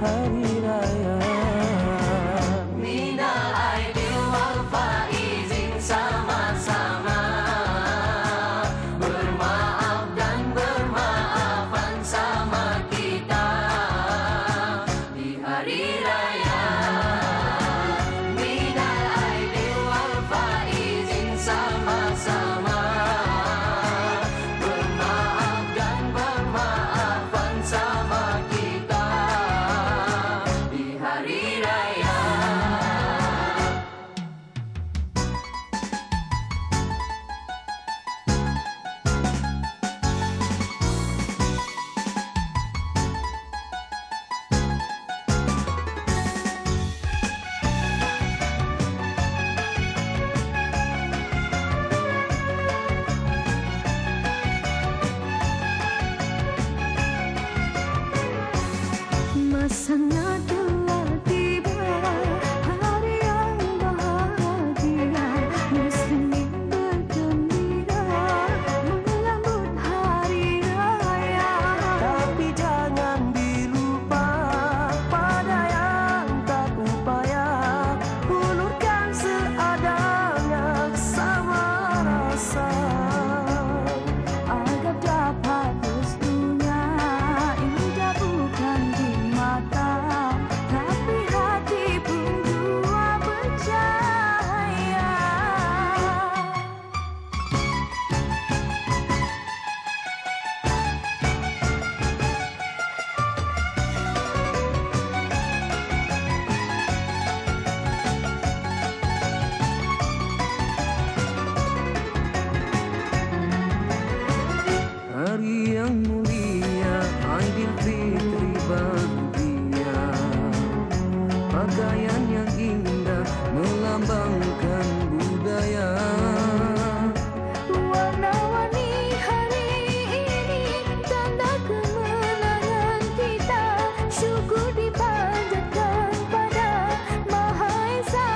hari. melambangkan budaya. Warna-warni hari ini tanda kemenangan kita. Syukur dipanjatkan pada Maha Esa.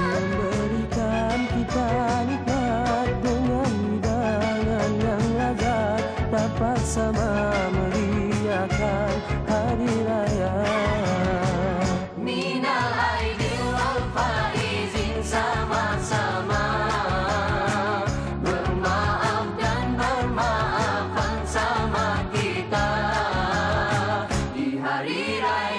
Memberikan kita nikmat dengan hidangan yang lezat dapat sama Israel.